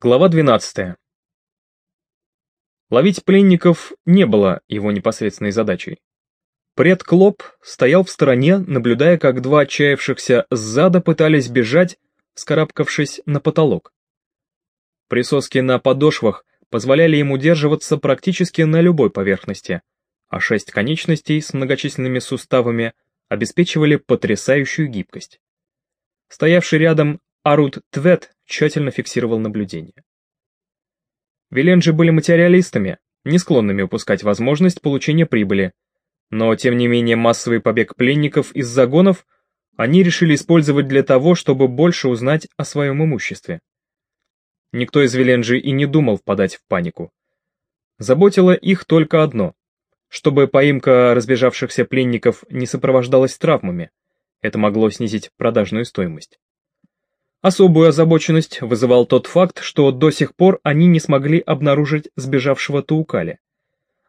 Глава 12. Ловить пленников не было его непосредственной задачей. Пред Клоп стоял в стороне, наблюдая, как два отчаявшихся сзада пытались бежать, скарабкавшись на потолок. Присоски на подошвах позволяли им удерживаться практически на любой поверхности, а шесть конечностей с многочисленными суставами обеспечивали потрясающую гибкость. Стоявший рядом Арут Твет тщательно фиксировал наблюдение. Виленджи были материалистами, не склонными упускать возможность получения прибыли, но тем не менее массовый побег пленников из загонов они решили использовать для того, чтобы больше узнать о своем имуществе. Никто из Виленджи и не думал впадать в панику. Заботило их только одно, чтобы поимка разбежавшихся пленников не сопровождалась травмами, это могло снизить продажную стоимость. Особую озабоченность вызывал тот факт, что до сих пор они не смогли обнаружить сбежавшего Таукали.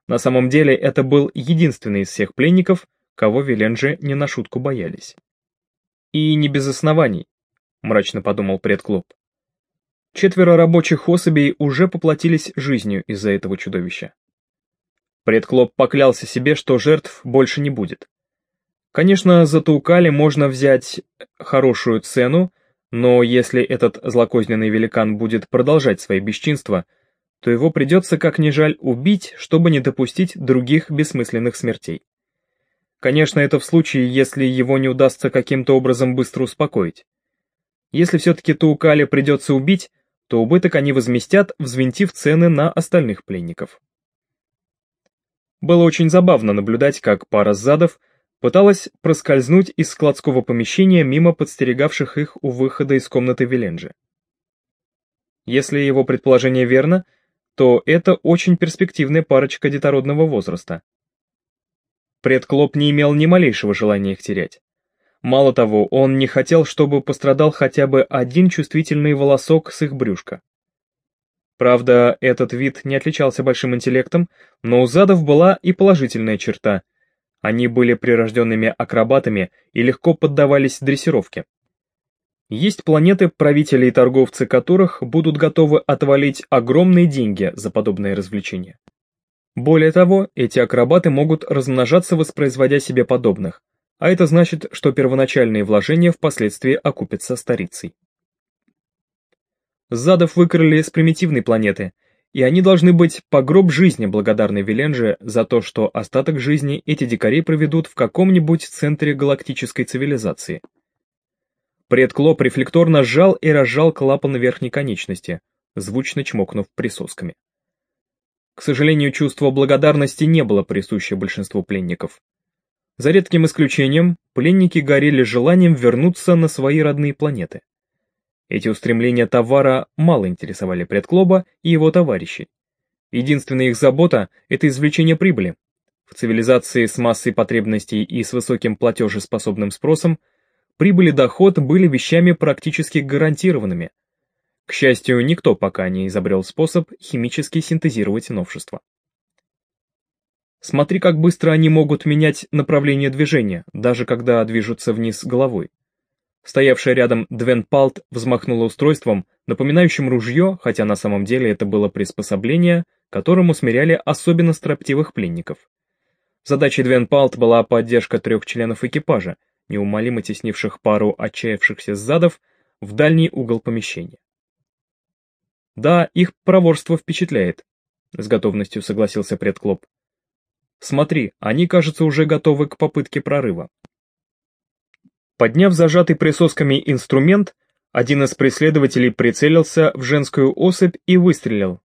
На самом деле это был единственный из всех пленников, кого Виленджи не на шутку боялись. И не без оснований, мрачно подумал предклуб. Четверо рабочих особей уже поплатились жизнью из-за этого чудовища. Предклоп поклялся себе, что жертв больше не будет. Конечно, за Таукали можно взять хорошую цену, но если этот злокозненный великан будет продолжать свои бесчинства, то его придется как ни жаль убить, чтобы не допустить других бессмысленных смертей. Конечно, это в случае, если его не удастся каким-то образом быстро успокоить. Если все-таки Таукали придется убить, то убыток они возместят, взвинтив цены на остальных пленников. Было очень забавно наблюдать, как пара задов пыталась проскользнуть из складского помещения мимо подстерегавших их у выхода из комнаты Виленджи. Если его предположение верно, то это очень перспективная парочка детородного возраста. Предклоп не имел ни малейшего желания их терять. Мало того, он не хотел, чтобы пострадал хотя бы один чувствительный волосок с их брюшка. Правда, этот вид не отличался большим интеллектом, но у задов была и положительная черта — они были прирожденными акробатами и легко поддавались дрессировке. Есть планеты, правители и торговцы которых будут готовы отвалить огромные деньги за подобные развлечения. Более того, эти акробаты могут размножаться, воспроизводя себе подобных, а это значит, что первоначальные вложения впоследствии окупятся старицей. Задов выкрали с примитивной планеты – и они должны быть по гроб жизни благодарны Виленже за то, что остаток жизни эти дикари проведут в каком-нибудь центре галактической цивилизации. Предклоп рефлекторно сжал и разжал клапан верхней конечности, звучно чмокнув присосками. К сожалению, чувство благодарности не было присуще большинству пленников. За редким исключением, пленники горели желанием вернуться на свои родные планеты. Эти устремления товара мало интересовали предклоба и его товарищей. Единственная их забота – это извлечение прибыли. В цивилизации с массой потребностей и с высоким платежеспособным спросом прибыль и доход были вещами практически гарантированными. К счастью, никто пока не изобрел способ химически синтезировать новшества. Смотри, как быстро они могут менять направление движения, даже когда движутся вниз головой. Стоявшая рядом Двен Палт взмахнула устройством, напоминающим ружье, хотя на самом деле это было приспособление, которым усмиряли особенно строптивых пленников. Задачей Двен Палт была поддержка трех членов экипажа, неумолимо теснивших пару отчаявшихся задов в дальний угол помещения. Да, их проворство впечатляет, с готовностью согласился предклоп. Смотри, они, кажется, уже готовы к попытке прорыва. Подняв зажатый присосками инструмент, один из преследователей прицелился в женскую особь и выстрелил.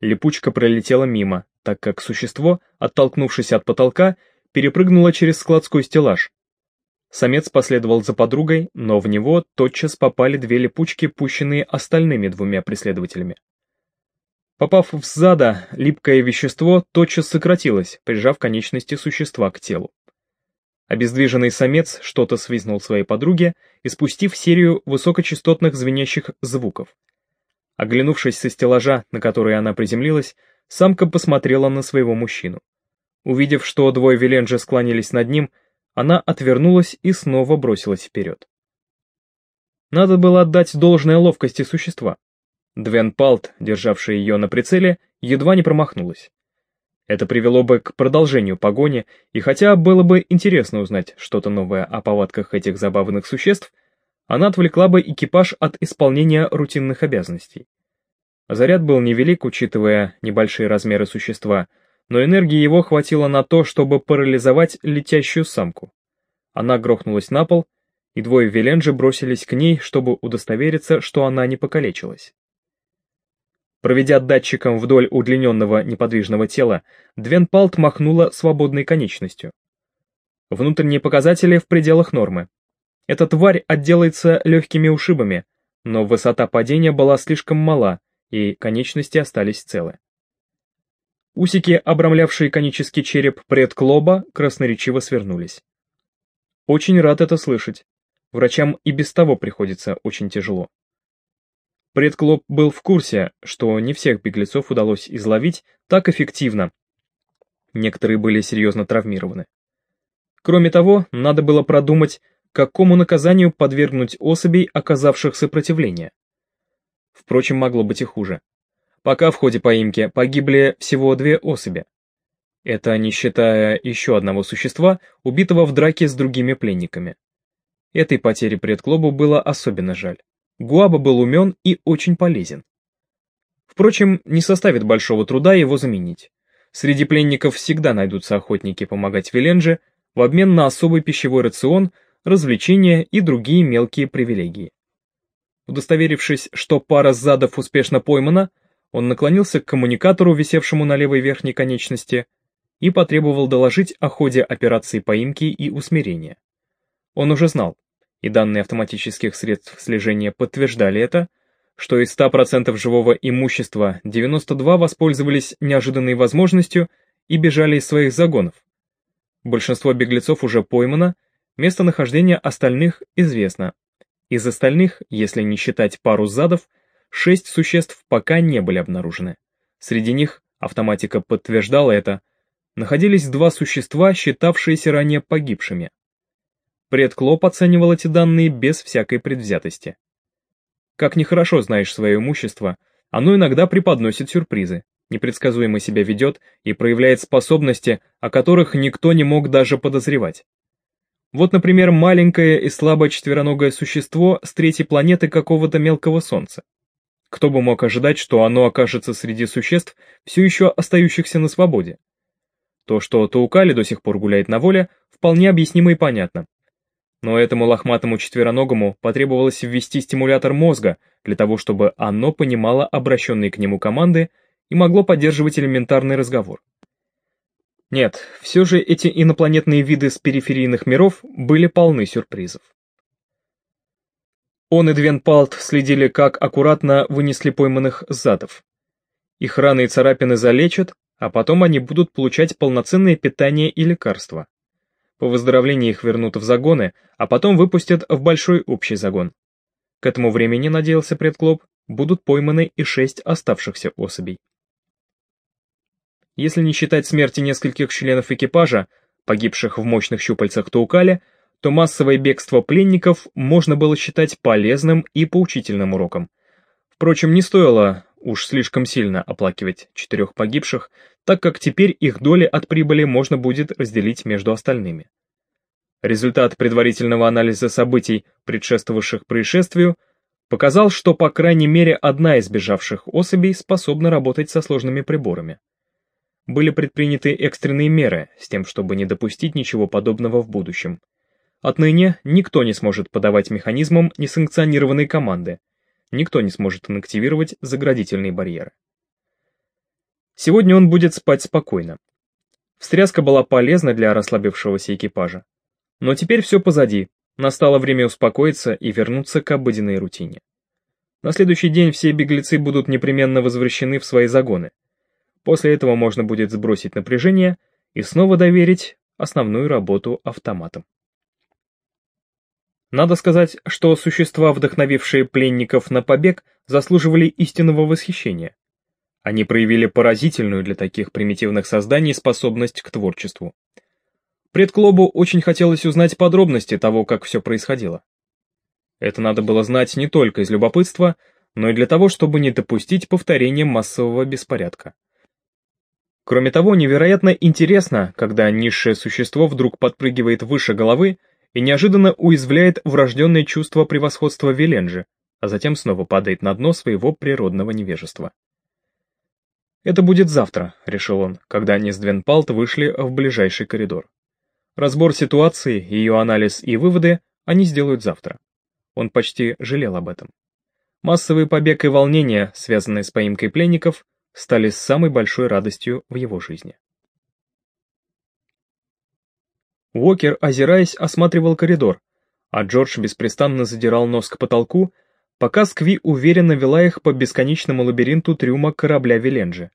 Липучка пролетела мимо, так как существо, оттолкнувшись от потолка, перепрыгнуло через складской стеллаж. Самец последовал за подругой, но в него тотчас попали две липучки, пущенные остальными двумя преследователями. Попав в зада, липкое вещество тотчас сократилось, прижав конечности существа к телу. Обездвиженный самец что-то свизнул своей подруге, испустив серию высокочастотных звенящих звуков. Оглянувшись со стеллажа, на который она приземлилась, самка посмотрела на своего мужчину. Увидев, что двое Виленджи склонились над ним, она отвернулась и снова бросилась вперед. Надо было отдать должное ловкости существа. Двен Палт, державшая ее на прицеле, едва не промахнулась. Это привело бы к продолжению погони, и хотя было бы интересно узнать что-то новое о повадках этих забавных существ, она отвлекла бы экипаж от исполнения рутинных обязанностей. Заряд был невелик, учитывая небольшие размеры существа, но энергии его хватило на то, чтобы парализовать летящую самку. Она грохнулась на пол, и двое Веленджи бросились к ней, чтобы удостовериться, что она не покалечилась. Проведя датчиком вдоль удлиненного неподвижного тела, Двенпалт махнула свободной конечностью. Внутренние показатели в пределах нормы. Эта тварь отделается легкими ушибами, но высота падения была слишком мала, и конечности остались целы. Усики, обрамлявшие конический череп предклоба, красноречиво свернулись. Очень рад это слышать. Врачам и без того приходится очень тяжело. Предклоп был в курсе, что не всех беглецов удалось изловить так эффективно. Некоторые были серьезно травмированы. Кроме того, надо было продумать, какому наказанию подвергнуть особей, оказавших сопротивление. Впрочем, могло быть и хуже. Пока в ходе поимки погибли всего две особи. Это не считая еще одного существа, убитого в драке с другими пленниками. Этой потери предклобу было особенно жаль. Гуаба был умен и очень полезен. Впрочем, не составит большого труда его заменить. Среди пленников всегда найдутся охотники помогать Веленже в обмен на особый пищевой рацион, развлечения и другие мелкие привилегии. Удостоверившись, что пара задов успешно поймана, он наклонился к коммуникатору, висевшему на левой верхней конечности, и потребовал доложить о ходе операции поимки и усмирения. Он уже знал, и данные автоматических средств слежения подтверждали это, что из 100% живого имущества 92 воспользовались неожиданной возможностью и бежали из своих загонов. Большинство беглецов уже поймано, местонахождение остальных известно. Из остальных, если не считать пару задов, шесть существ пока не были обнаружены. Среди них, автоматика подтверждала это, находились два существа, считавшиеся ранее погибшими. Предклоп оценивал эти данные без всякой предвзятости. Как нехорошо знаешь свое имущество, оно иногда преподносит сюрпризы, непредсказуемо себя ведет и проявляет способности, о которых никто не мог даже подозревать. Вот, например, маленькое и слабое четвероногое существо с третьей планеты какого-то мелкого солнца. Кто бы мог ожидать, что оно окажется среди существ, все еще остающихся на свободе? То, что Таукали до сих пор гуляет на воле, вполне объяснимо и понятно но этому лохматому четвероногому потребовалось ввести стимулятор мозга для того, чтобы оно понимало обращенные к нему команды и могло поддерживать элементарный разговор. Нет, все же эти инопланетные виды с периферийных миров были полны сюрпризов. Он и Двенпалт следили, как аккуратно вынесли пойманных задов. Их раны и царапины залечат, а потом они будут получать полноценное питание и лекарства. По выздоровлении их вернут в загоны, а потом выпустят в большой общий загон. К этому времени, надеялся предклоп, будут пойманы и шесть оставшихся особей. Если не считать смерти нескольких членов экипажа, погибших в мощных щупальцах Таукаля, то массовое бегство пленников можно было считать полезным и поучительным уроком. Впрочем, не стоило уж слишком сильно оплакивать четырех погибших, так как теперь их доли от прибыли можно будет разделить между остальными. Результат предварительного анализа событий, предшествовавших происшествию, показал, что по крайней мере одна из бежавших особей способна работать со сложными приборами. Были предприняты экстренные меры с тем, чтобы не допустить ничего подобного в будущем. Отныне никто не сможет подавать механизмам несанкционированные команды, никто не сможет инактивировать заградительные барьеры. Сегодня он будет спать спокойно. Встряска была полезна для расслабившегося экипажа. Но теперь все позади, настало время успокоиться и вернуться к обыденной рутине. На следующий день все беглецы будут непременно возвращены в свои загоны. После этого можно будет сбросить напряжение и снова доверить основную работу автоматам. Надо сказать, что существа, вдохновившие пленников на побег, заслуживали истинного восхищения. Они проявили поразительную для таких примитивных созданий способность к творчеству. Предклобу очень хотелось узнать подробности того, как все происходило. Это надо было знать не только из любопытства, но и для того, чтобы не допустить повторения массового беспорядка. Кроме того, невероятно интересно, когда низшее существо вдруг подпрыгивает выше головы и неожиданно уязвляет врожденное чувство превосходства Веленджи, а затем снова падает на дно своего природного невежества. «Это будет завтра», — решил он, когда они с Двенпалт вышли в ближайший коридор. Разбор ситуации, ее анализ и выводы они сделают завтра. Он почти жалел об этом. Массовый побег и волнения, связанные с поимкой пленников, стали самой большой радостью в его жизни. Уокер, озираясь, осматривал коридор, а Джордж беспрестанно задирал нос к потолку, пока Скви уверенно вела их по бесконечному лабиринту трюма корабля Веленджи.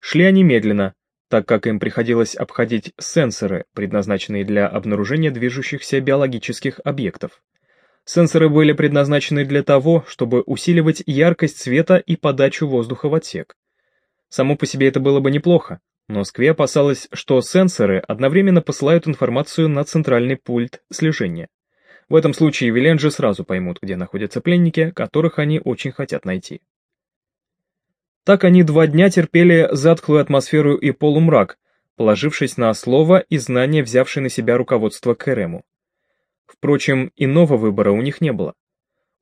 Шли они медленно, так как им приходилось обходить сенсоры, предназначенные для обнаружения движущихся биологических объектов. Сенсоры были предназначены для того, чтобы усиливать яркость света и подачу воздуха в отсек. Само по себе это было бы неплохо, но Скви опасалась, что сенсоры одновременно посылают информацию на центральный пульт слежения. В этом случае Виленджи сразу поймут, где находятся пленники, которых они очень хотят найти. Так они два дня терпели затхлую атмосферу и полумрак, положившись на слово и знания, взявшие на себя руководство Кэрему. Впрочем, иного выбора у них не было.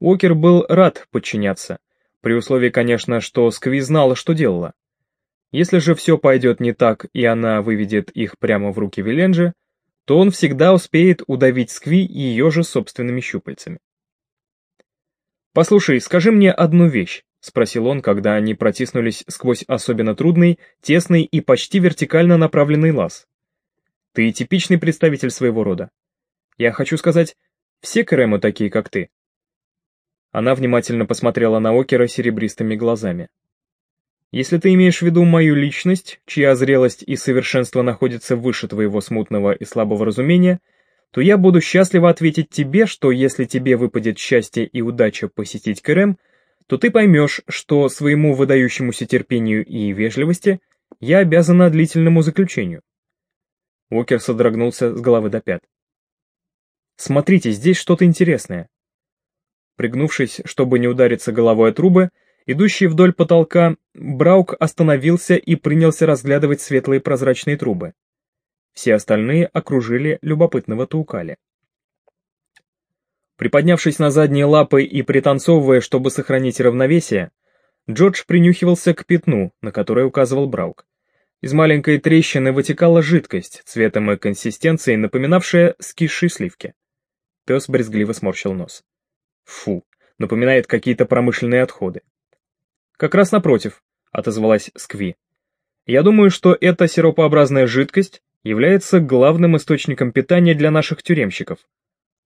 Уокер был рад подчиняться, при условии, конечно, что Скви знала, что делала. Если же все пойдет не так, и она выведет их прямо в руки Виленджи, то он всегда успеет удавить Скви ее же собственными щупальцами. «Послушай, скажи мне одну вещь», — спросил он, когда они протиснулись сквозь особенно трудный, тесный и почти вертикально направленный лаз. «Ты типичный представитель своего рода. Я хочу сказать, все Кэрэму такие, как ты». Она внимательно посмотрела на Окера серебристыми глазами. «Если ты имеешь в виду мою личность, чья зрелость и совершенство находятся выше твоего смутного и слабого разумения, то я буду счастливо ответить тебе, что если тебе выпадет счастье и удача посетить Кэрэм, то ты поймешь, что своему выдающемуся терпению и вежливости я обязана длительному заключению. Уокер содрогнулся с головы до пят. Смотрите, здесь что-то интересное. Пригнувшись, чтобы не удариться головой о трубы, идущий вдоль потолка, Браук остановился и принялся разглядывать светлые прозрачные трубы. Все остальные окружили любопытного Таукали. Приподнявшись на задние лапы и пританцовывая, чтобы сохранить равновесие, Джордж принюхивался к пятну, на которое указывал Браук. Из маленькой трещины вытекала жидкость, цветом и консистенцией напоминавшая скисшие сливки. Пес брезгливо сморщил нос. Фу, напоминает какие-то промышленные отходы. Как раз напротив, отозвалась Скви. Я думаю, что эта сиропообразная жидкость является главным источником питания для наших тюремщиков.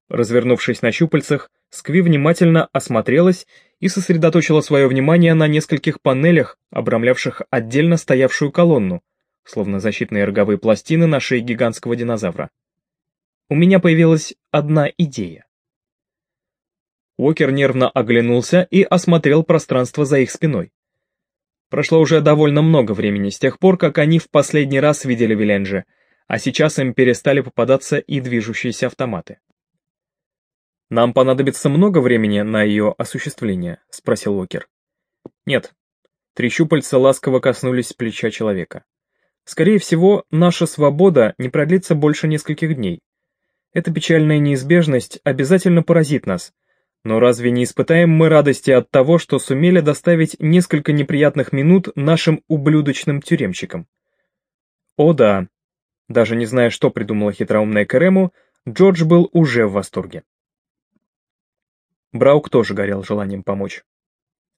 Развернувшись на щупальцах, Скви внимательно осмотрелась и сосредоточила свое внимание на нескольких панелях, обрамлявших отдельно стоявшую колонну, словно защитные роговые пластины на шее гигантского динозавра у меня появилась одна идея. Уокер нервно оглянулся и осмотрел пространство за их спиной. Прошло уже довольно много времени с тех пор, как они в последний раз видели Виленджи, а сейчас им перестали попадаться и движущиеся автоматы. «Нам понадобится много времени на ее осуществление?» — спросил Уокер. «Нет». Три щупальца ласково коснулись плеча человека. «Скорее всего, наша свобода не продлится больше нескольких дней. Эта печальная неизбежность обязательно поразит нас. Но разве не испытаем мы радости от того, что сумели доставить несколько неприятных минут нашим ублюдочным тюремщикам? О да. Даже не зная, что придумала хитроумная Карему, Джордж был уже в восторге. Браук тоже горел желанием помочь.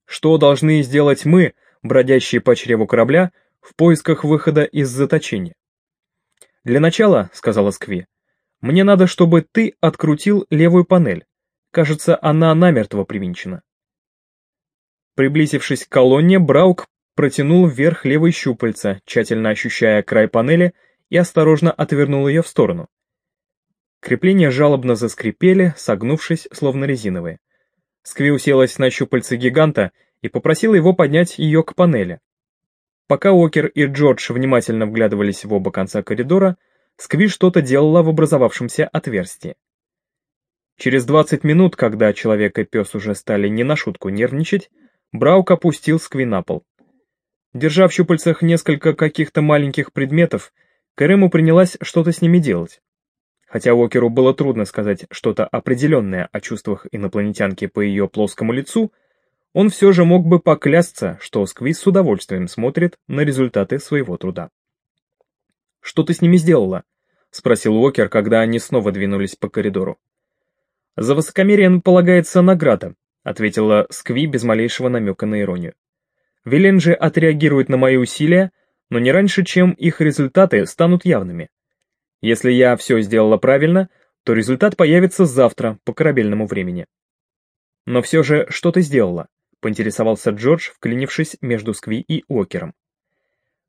Что должны сделать мы, бродящие по чреву корабля, в поисках выхода из заточения? Для начала, сказала Скви, мне надо, чтобы ты открутил левую панель. Кажется, она намертво привинчена. Приблизившись к колонне, Браук протянул вверх левой щупальца, тщательно ощущая край панели, и осторожно отвернул ее в сторону. Крепления жалобно заскрипели, согнувшись, словно резиновые. Скви уселась на щупальце гиганта и попросила его поднять ее к панели. Пока Окер и Джордж внимательно вглядывались в оба конца коридора, Скви что-то делала в образовавшемся отверстии. Через 20 минут, когда человек и пес уже стали не на шутку нервничать, Браук опустил Скви на пол. Держа в щупальцах несколько каких-то маленьких предметов, Кэрэму принялась что-то с ними делать. Хотя Уокеру было трудно сказать что-то определенное о чувствах инопланетянки по ее плоскому лицу, он все же мог бы поклясться, что Сквиз с удовольствием смотрит на результаты своего труда. «Что ты с ними сделала?» — спросил Уокер, когда они снова двинулись по коридору. «За высокомерие полагается награда», — ответила Скви без малейшего намека на иронию. «Виленджи отреагирует на мои усилия, но не раньше, чем их результаты станут явными. Если я все сделала правильно, то результат появится завтра по корабельному времени». «Но все же, что ты сделала?» — поинтересовался Джордж, вклинившись между Скви и Уокером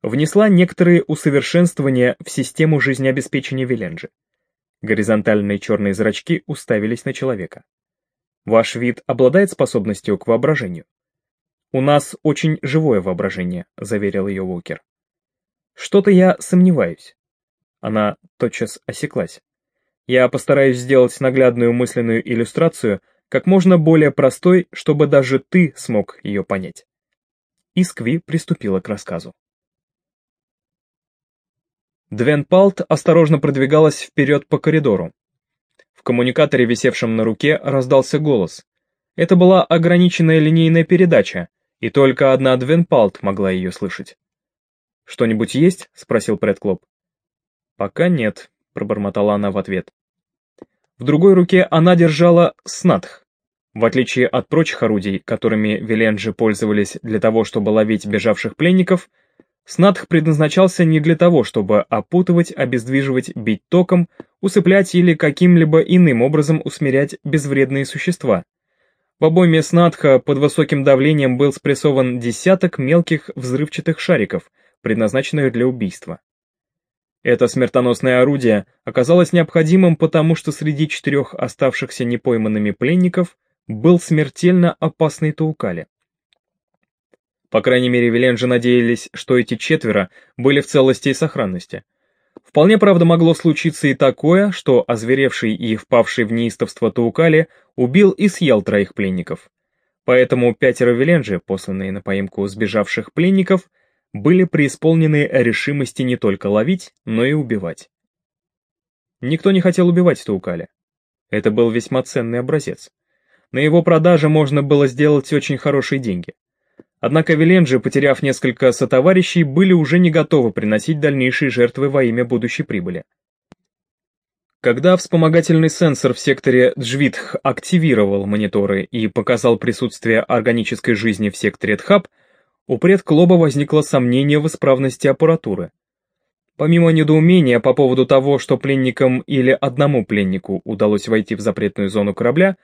внесла некоторые усовершенствования в систему жизнеобеспечения Виленджи. Горизонтальные черные зрачки уставились на человека. Ваш вид обладает способностью к воображению. У нас очень живое воображение, заверил ее Уокер. Что-то я сомневаюсь. Она тотчас осеклась. Я постараюсь сделать наглядную мысленную иллюстрацию как можно более простой, чтобы даже ты смог ее понять. Искви приступила к рассказу. Двен осторожно продвигалась вперед по коридору. В коммуникаторе, висевшем на руке, раздался голос. Это была ограниченная линейная передача, и только одна Двен могла ее слышать. «Что-нибудь есть?» — спросил Предклоп. «Пока нет», — пробормотала она в ответ. В другой руке она держала снатх. В отличие от прочих орудий, которыми Виленджи пользовались для того, чтобы ловить бежавших пленников, Снатх предназначался не для того, чтобы опутывать, обездвиживать, бить током, усыплять или каким-либо иным образом усмирять безвредные существа. В обойме снатха под высоким давлением был спрессован десяток мелких взрывчатых шариков, предназначенных для убийства. Это смертоносное орудие оказалось необходимым, потому что среди четырех оставшихся непойманными пленников был смертельно опасный Таукали. По крайней мере, Виленджи надеялись, что эти четверо были в целости и сохранности. Вполне правда могло случиться и такое, что озверевший и впавший в неистовство Таукали убил и съел троих пленников. Поэтому пятеро Виленджи, посланные на поимку сбежавших пленников, были преисполнены решимости не только ловить, но и убивать. Никто не хотел убивать Таукали. Это был весьма ценный образец. На его продаже можно было сделать очень хорошие деньги. Однако Виленджи, потеряв несколько сотоварищей, были уже не готовы приносить дальнейшие жертвы во имя будущей прибыли. Когда вспомогательный сенсор в секторе Джвитх активировал мониторы и показал присутствие органической жизни в секторе Тхаб, у предклоба возникло сомнение в исправности аппаратуры. Помимо недоумения по поводу того, что пленникам или одному пленнику удалось войти в запретную зону корабля,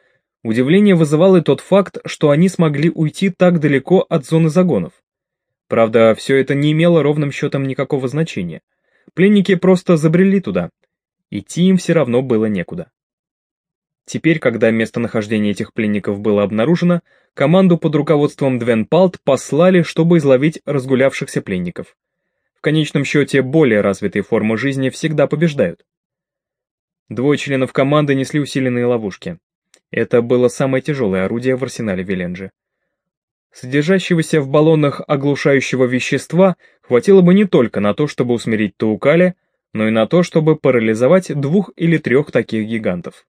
Удивление вызывал и тот факт, что они смогли уйти так далеко от зоны загонов. Правда, все это не имело ровным счетом никакого значения. Пленники просто забрели туда. Идти им все равно было некуда. Теперь, когда местонахождение этих пленников было обнаружено, команду под руководством Двен Палт послали, чтобы изловить разгулявшихся пленников. В конечном счете, более развитые формы жизни всегда побеждают. Двое членов команды несли усиленные ловушки. Это было самое тяжелое орудие в арсенале Виленджи. Содержащегося в баллонах оглушающего вещества хватило бы не только на то, чтобы усмирить Таукали, но и на то, чтобы парализовать двух или трех таких гигантов.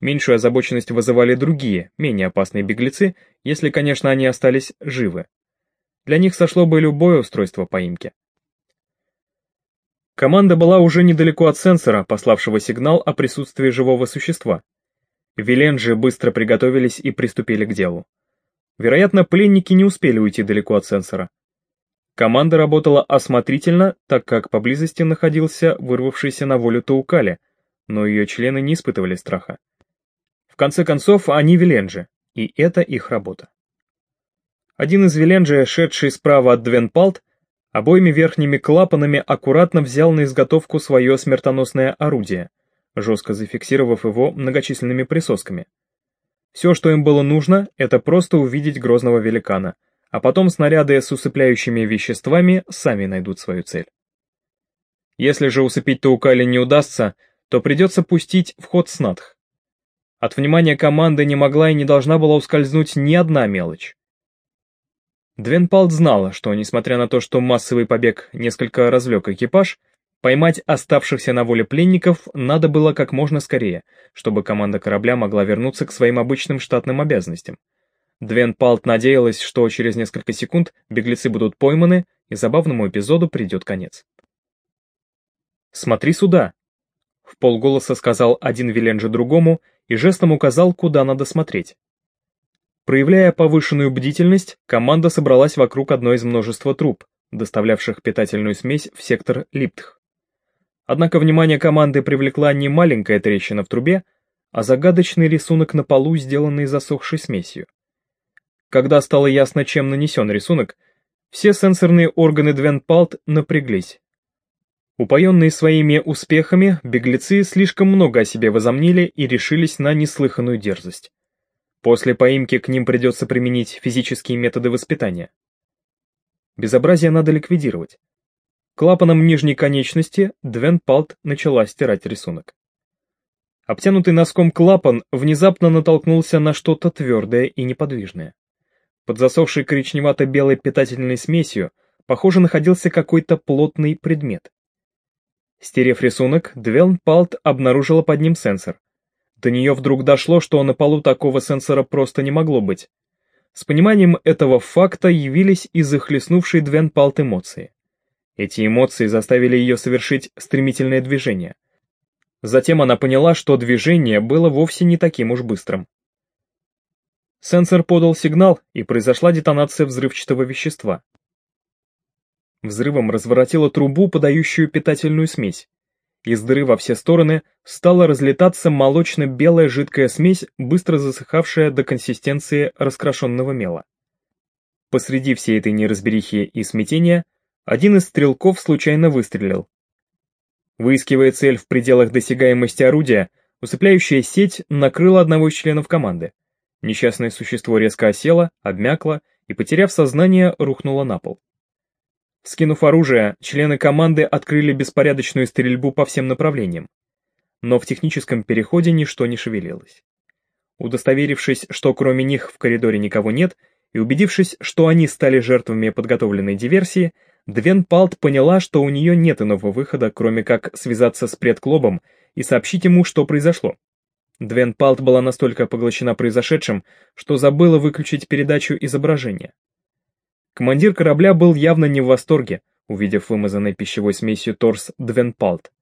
Меньшую озабоченность вызывали другие, менее опасные беглецы, если, конечно, они остались живы. Для них сошло бы любое устройство поимки. Команда была уже недалеко от сенсора, пославшего сигнал о присутствии живого существа. Виленджи быстро приготовились и приступили к делу. Вероятно, пленники не успели уйти далеко от сенсора. Команда работала осмотрительно, так как поблизости находился вырвавшийся на волю Таукали, но ее члены не испытывали страха. В конце концов, они Виленджи, и это их работа. Один из Виленджи, шедший справа от Двенпалт, обоими верхними клапанами аккуратно взял на изготовку свое смертоносное орудие — жестко зафиксировав его многочисленными присосками. Все, что им было нужно, это просто увидеть грозного великана, а потом снаряды с усыпляющими веществами сами найдут свою цель. Если же усыпить Таукали не удастся, то придется пустить в ход снатх. От внимания команды не могла и не должна была ускользнуть ни одна мелочь. Двенпалт знала, что, несмотря на то, что массовый побег несколько развлек экипаж, поймать оставшихся на воле пленников надо было как можно скорее, чтобы команда корабля могла вернуться к своим обычным штатным обязанностям. Двенпалт надеялась, что через несколько секунд беглецы будут пойманы, и забавному эпизоду придет конец. «Смотри сюда!» — в полголоса сказал один Виленджи другому и жестом указал, куда надо смотреть. Проявляя повышенную бдительность, команда собралась вокруг одной из множества труб, доставлявших питательную смесь в сектор Липтх. Однако внимание команды привлекла не маленькая трещина в трубе, а загадочный рисунок на полу, сделанный засохшей смесью. Когда стало ясно, чем нанесен рисунок, все сенсорные органы Двенпалт напряглись. Упоенные своими успехами, беглецы слишком много о себе возомнили и решились на неслыханную дерзость. После поимки к ним придется применить физические методы воспитания. Безобразие надо ликвидировать. Клапаном нижней конечности Двен Палт начала стирать рисунок. Обтянутый носком клапан внезапно натолкнулся на что-то твердое и неподвижное. Под засохшей коричневато-белой питательной смесью, похоже, находился какой-то плотный предмет. Стерев рисунок, Двен Палт обнаружила под ним сенсор, до нее вдруг дошло, что на полу такого сенсора просто не могло быть. С пониманием этого факта явились и захлестнувшие Двен Палт эмоции. Эти эмоции заставили ее совершить стремительное движение. Затем она поняла, что движение было вовсе не таким уж быстрым. Сенсор подал сигнал, и произошла детонация взрывчатого вещества. Взрывом разворотило трубу, подающую питательную смесь. Из дыры во все стороны стала разлетаться молочно-белая жидкая смесь, быстро засыхавшая до консистенции раскрашенного мела. Посреди всей этой неразберихи и смятения, один из стрелков случайно выстрелил. Выискивая цель в пределах досягаемости орудия, усыпляющая сеть накрыла одного из членов команды. Несчастное существо резко осело, обмякло и, потеряв сознание, рухнуло на пол. Скинув оружие, члены команды открыли беспорядочную стрельбу по всем направлениям. Но в техническом переходе ничто не шевелилось. Удостоверившись, что кроме них в коридоре никого нет, и убедившись, что они стали жертвами подготовленной диверсии, Двен Палт поняла, что у нее нет иного выхода, кроме как связаться с предклобом и сообщить ему, что произошло. Двен Палт была настолько поглощена произошедшим, что забыла выключить передачу изображения. Командир корабля был явно не в восторге, увидев вымазанный пищевой смесью торс Двенпалт.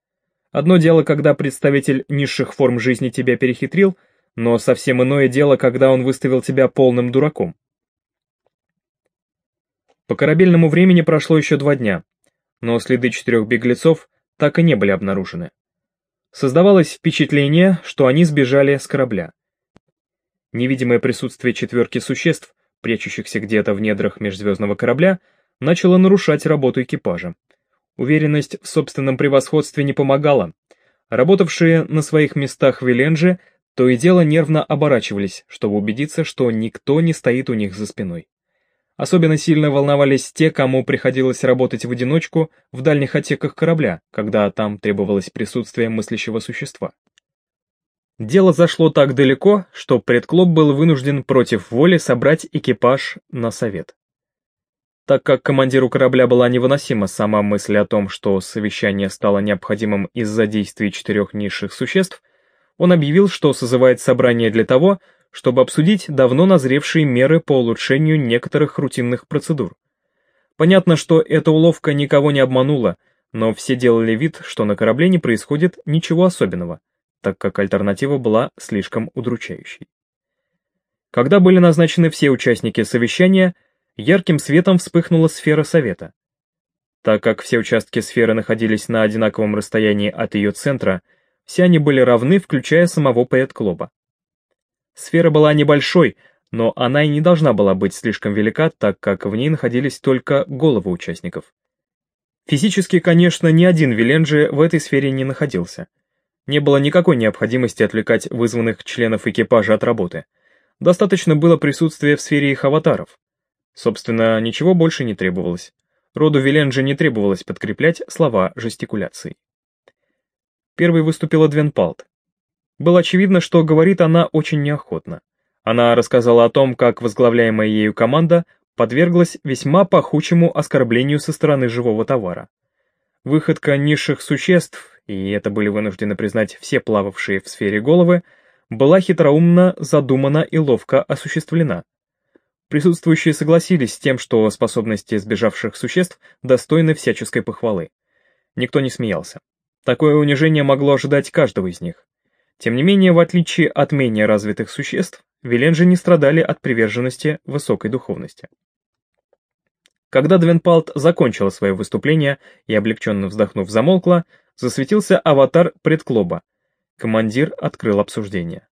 Одно дело, когда представитель низших форм жизни тебя перехитрил, но совсем иное дело, когда он выставил тебя полным дураком. По корабельному времени прошло еще два дня, но следы четырех беглецов так и не были обнаружены. Создавалось впечатление, что они сбежали с корабля. Невидимое присутствие четверки существ прячущихся где-то в недрах межзвездного корабля, начало нарушать работу экипажа. Уверенность в собственном превосходстве не помогала. Работавшие на своих местах Виленджи то и дело нервно оборачивались, чтобы убедиться, что никто не стоит у них за спиной. Особенно сильно волновались те, кому приходилось работать в одиночку в дальних отсеках корабля, когда там требовалось присутствие мыслящего существа. Дело зашло так далеко, что предклоп был вынужден против воли собрать экипаж на совет. Так как командиру корабля была невыносима сама мысль о том, что совещание стало необходимым из-за действий четырех низших существ, он объявил, что созывает собрание для того, чтобы обсудить давно назревшие меры по улучшению некоторых рутинных процедур. Понятно, что эта уловка никого не обманула, но все делали вид, что на корабле не происходит ничего особенного – так как альтернатива была слишком удручающей. Когда были назначены все участники совещания, ярким светом вспыхнула сфера совета. Так как все участки сферы находились на одинаковом расстоянии от ее центра, все они были равны, включая самого Пэт-Клоба. Сфера была небольшой, но она и не должна была быть слишком велика, так как в ней находились только головы участников. Физически, конечно, ни один Виленджи в этой сфере не находился — не было никакой необходимости отвлекать вызванных членов экипажа от работы. Достаточно было присутствия в сфере их аватаров. Собственно, ничего больше не требовалось. Роду Виленджи не требовалось подкреплять слова жестикуляцией. Первой выступила Двенпалт. Было очевидно, что говорит она очень неохотно. Она рассказала о том, как возглавляемая ею команда подверглась весьма пахучему оскорблению со стороны живого товара. Выходка низших существ, и это были вынуждены признать все плававшие в сфере головы, была хитроумно задумана и ловко осуществлена. Присутствующие согласились с тем, что способности сбежавших существ достойны всяческой похвалы. Никто не смеялся. Такое унижение могло ожидать каждого из них. Тем не менее, в отличие от менее развитых существ, Веленжи не страдали от приверженности высокой духовности. Когда Двенпалт закончила свое выступление и, облегченно вздохнув, замолкла, засветился аватар предклоба. Командир открыл обсуждение.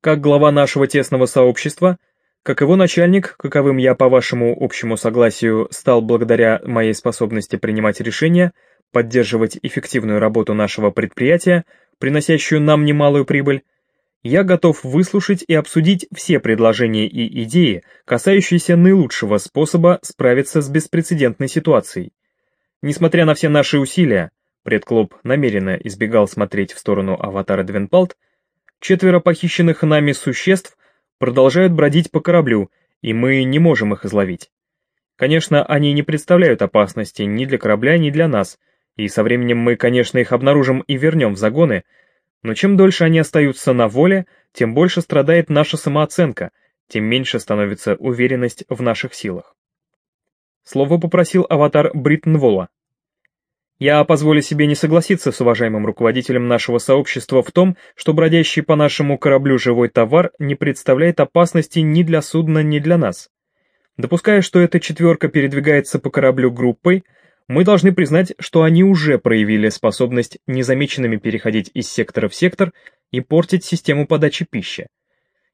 Как глава нашего тесного сообщества, как его начальник, каковым я по вашему общему согласию стал благодаря моей способности принимать решения, поддерживать эффективную работу нашего предприятия, приносящую нам немалую прибыль, я готов выслушать и обсудить все предложения и идеи, касающиеся наилучшего способа справиться с беспрецедентной ситуацией. Несмотря на все наши усилия, предклоп намеренно избегал смотреть в сторону аватара Двенпалт, четверо похищенных нами существ продолжают бродить по кораблю, и мы не можем их изловить. Конечно, они не представляют опасности ни для корабля, ни для нас, и со временем мы, конечно, их обнаружим и вернем в загоны, но чем дольше они остаются на воле, тем больше страдает наша самооценка, тем меньше становится уверенность в наших силах. Слово попросил аватар Бриттенвола. Я позволю себе не согласиться с уважаемым руководителем нашего сообщества в том, что бродящий по нашему кораблю живой товар не представляет опасности ни для судна, ни для нас. Допуская, что эта четверка передвигается по кораблю группой, мы должны признать, что они уже проявили способность незамеченными переходить из сектора в сектор и портить систему подачи пищи.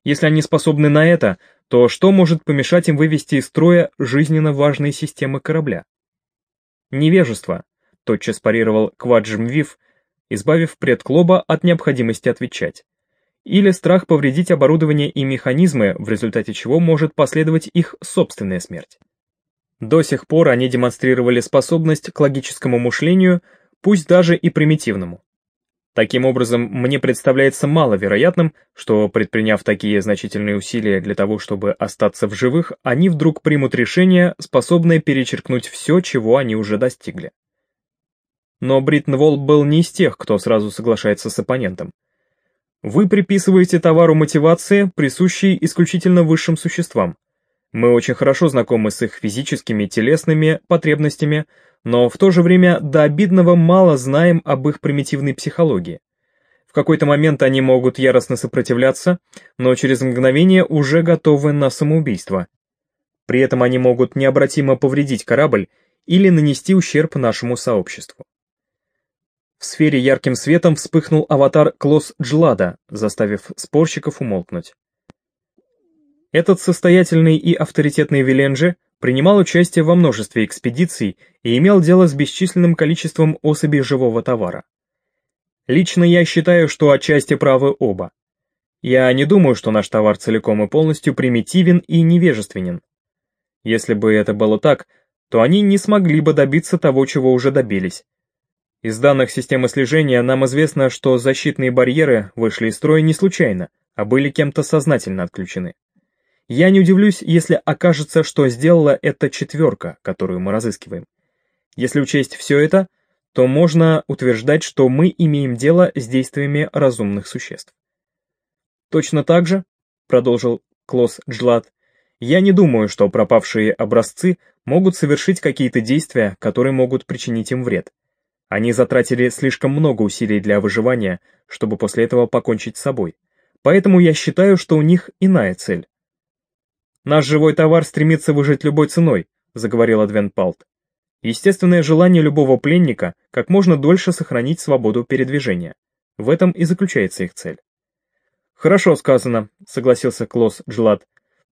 Если они способны на это, то что может помешать им вывести из строя жизненно важные системы корабля? Невежество, тотчас парировал Кваджмвив, избавив предклоба от необходимости отвечать. Или страх повредить оборудование и механизмы, в результате чего может последовать их собственная смерть. До сих пор они демонстрировали способность к логическому мышлению, пусть даже и примитивному. Таким образом, мне представляется маловероятным, что, предприняв такие значительные усилия для того, чтобы остаться в живых, они вдруг примут решение, способное перечеркнуть все, чего они уже достигли. Но Бриттенволл был не из тех, кто сразу соглашается с оппонентом. Вы приписываете товару мотивации, присущей исключительно высшим существам, мы очень хорошо знакомы с их физическими, телесными потребностями, но в то же время до обидного мало знаем об их примитивной психологии. В какой-то момент они могут яростно сопротивляться, но через мгновение уже готовы на самоубийство. При этом они могут необратимо повредить корабль или нанести ущерб нашему сообществу. В сфере ярким светом вспыхнул аватар Клос Джлада, заставив спорщиков умолкнуть. Этот состоятельный и авторитетный Виленджи принимал участие во множестве экспедиций и имел дело с бесчисленным количеством особей живого товара. Лично я считаю, что отчасти правы оба. Я не думаю, что наш товар целиком и полностью примитивен и невежественен. Если бы это было так, то они не смогли бы добиться того, чего уже добились. Из данных системы слежения нам известно, что защитные барьеры вышли из строя не случайно, а были кем-то сознательно отключены. Я не удивлюсь, если окажется, что сделала эта четверка, которую мы разыскиваем. Если учесть все это, то можно утверждать, что мы имеем дело с действиями разумных существ. Точно так же, продолжил Клос Джлад, я не думаю, что пропавшие образцы могут совершить какие-то действия, которые могут причинить им вред. Они затратили слишком много усилий для выживания, чтобы после этого покончить с собой. Поэтому я считаю, что у них иная цель. «Наш живой товар стремится выжить любой ценой», — заговорил Адвен Палт. Естественное желание любого пленника как можно дольше сохранить свободу передвижения. В этом и заключается их цель. «Хорошо сказано», — согласился Клос Джилат.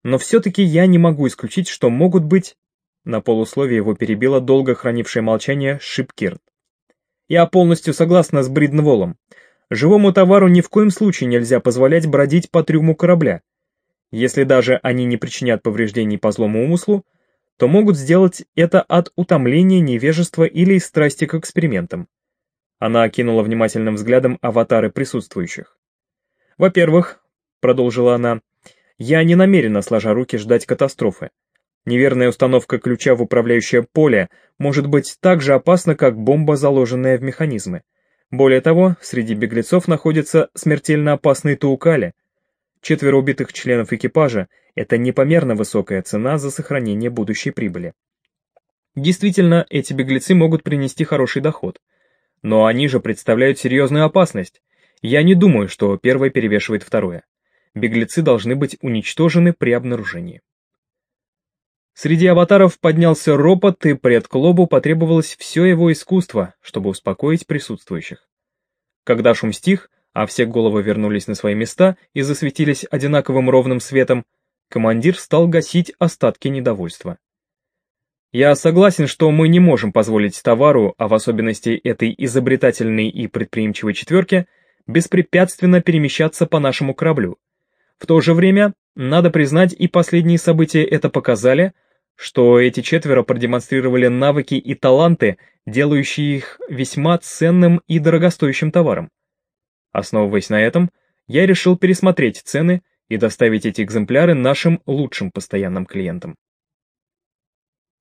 «Но все-таки я не могу исключить, что могут быть...» На полусловие его перебило долго хранившее молчание Шипкирт. «Я полностью согласна с Бриднволом. Живому товару ни в коем случае нельзя позволять бродить по трюму корабля, если даже они не причинят повреждений по злому умыслу, то могут сделать это от утомления, невежества или страсти к экспериментам. Она окинула внимательным взглядом аватары присутствующих. «Во-первых», — продолжила она, — «я не намерена, сложа руки, ждать катастрофы. Неверная установка ключа в управляющее поле может быть так же опасна, как бомба, заложенная в механизмы. Более того, среди беглецов находятся смертельно опасные таукали. Четверо убитых членов экипажа – это непомерно высокая цена за сохранение будущей прибыли. Действительно, эти беглецы могут принести хороший доход. Но они же представляют серьезную опасность. Я не думаю, что первое перевешивает второе. Беглецы должны быть уничтожены при обнаружении. Среди аватаров поднялся ропот, и предклобу потребовалось все его искусство, чтобы успокоить присутствующих. Когда шум стих, а все головы вернулись на свои места и засветились одинаковым ровным светом, командир стал гасить остатки недовольства. Я согласен, что мы не можем позволить товару, а в особенности этой изобретательной и предприимчивой четверке, беспрепятственно перемещаться по нашему кораблю. В то же время, надо признать, и последние события это показали, что эти четверо продемонстрировали навыки и таланты, делающие их весьма ценным и дорогостоящим товаром. Основываясь на этом, я решил пересмотреть цены и доставить эти экземпляры нашим лучшим постоянным клиентам.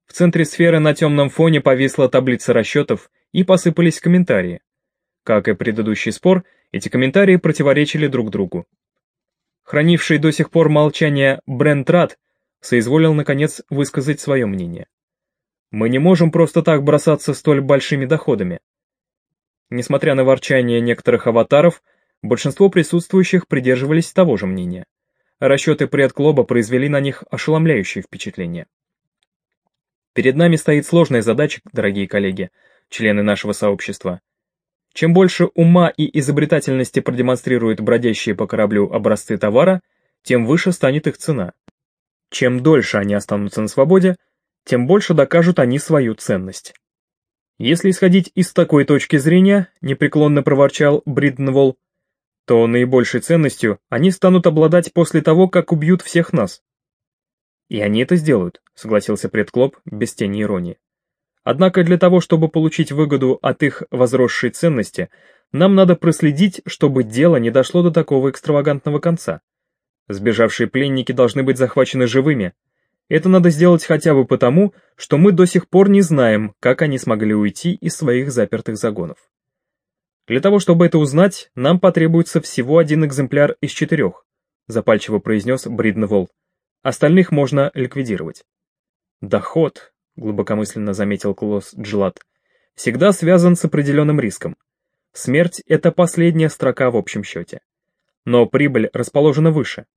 В центре сферы на темном фоне повисла таблица расчетов и посыпались комментарии. Как и предыдущий спор, эти комментарии противоречили друг другу. Хранивший до сих пор молчание Брент Рад соизволил, наконец, высказать свое мнение. Мы не можем просто так бросаться столь большими доходами. Несмотря на ворчание некоторых аватаров, большинство присутствующих придерживались того же мнения. Расчеты предклоба произвели на них ошеломляющее впечатление. Перед нами стоит сложная задача, дорогие коллеги, члены нашего сообщества. Чем больше ума и изобретательности продемонстрируют бродящие по кораблю образцы товара, тем выше станет их цена. Чем дольше они останутся на свободе, тем больше докажут они свою ценность. Если исходить из такой точки зрения, непреклонно проворчал Бриденволл, то наибольшей ценностью они станут обладать после того, как убьют всех нас. И они это сделают, согласился предклоп без тени иронии. Однако для того, чтобы получить выгоду от их возросшей ценности, нам надо проследить, чтобы дело не дошло до такого экстравагантного конца. Сбежавшие пленники должны быть захвачены живыми. Это надо сделать хотя бы потому, что мы до сих пор не знаем, как они смогли уйти из своих запертых загонов. Для того, чтобы это узнать, нам потребуется всего один экземпляр из четырех, запальчиво произнес Бридневол. Остальных можно ликвидировать. Доход, глубокомысленно заметил Клосс Джилат, всегда связан с определенным риском. Смерть — это последняя строка в общем счете. Но прибыль расположена выше.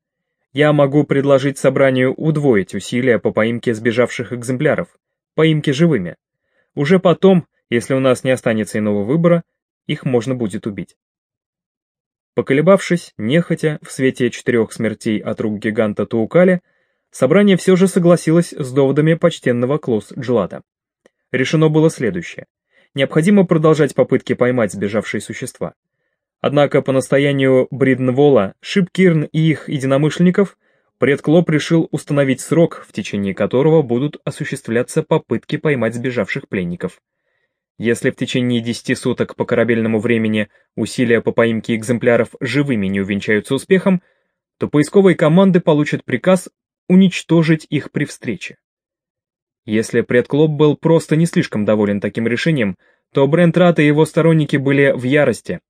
Я могу предложить собранию удвоить усилия по поимке сбежавших экземпляров, поимке живыми. Уже потом, если у нас не останется иного выбора, их можно будет убить. Поколебавшись, нехотя, в свете четырех смертей от рук гиганта Туукали, собрание все же согласилось с доводами почтенного Клос Джилата. Решено было следующее. Необходимо продолжать попытки поймать сбежавшие существа. Однако по настоянию Бриденвола, Шипкирн и их единомышленников, предклоп решил установить срок, в течение которого будут осуществляться попытки поймать сбежавших пленников. Если в течение 10 суток по корабельному времени усилия по поимке экземпляров живыми не увенчаются успехом, то поисковые команды получат приказ уничтожить их при встрече. Если предклоп был просто не слишком доволен таким решением, то Брент Рат и его сторонники были в ярости.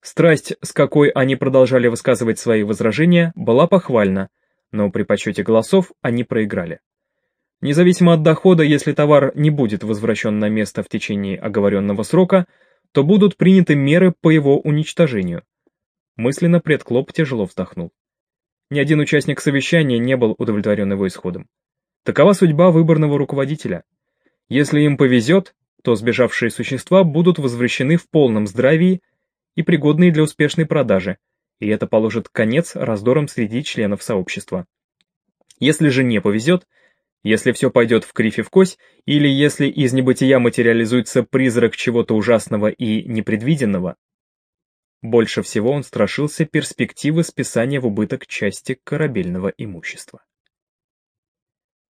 Страсть, с какой они продолжали высказывать свои возражения, была похвальна, но при подсчете голосов они проиграли. Независимо от дохода, если товар не будет возвращен на место в течение оговоренного срока, то будут приняты меры по его уничтожению. Мысленно предклоп тяжело вздохнул. Ни один участник совещания не был удовлетворен его исходом. Такова судьба выборного руководителя. Если им повезет, то сбежавшие существа будут возвращены в полном здравии и пригодные для успешной продажи, и это положит конец раздорам среди членов сообщества. Если же не повезет, если все пойдет в кривь и в кось, или если из небытия материализуется призрак чего-то ужасного и непредвиденного, больше всего он страшился перспективы списания в убыток части корабельного имущества.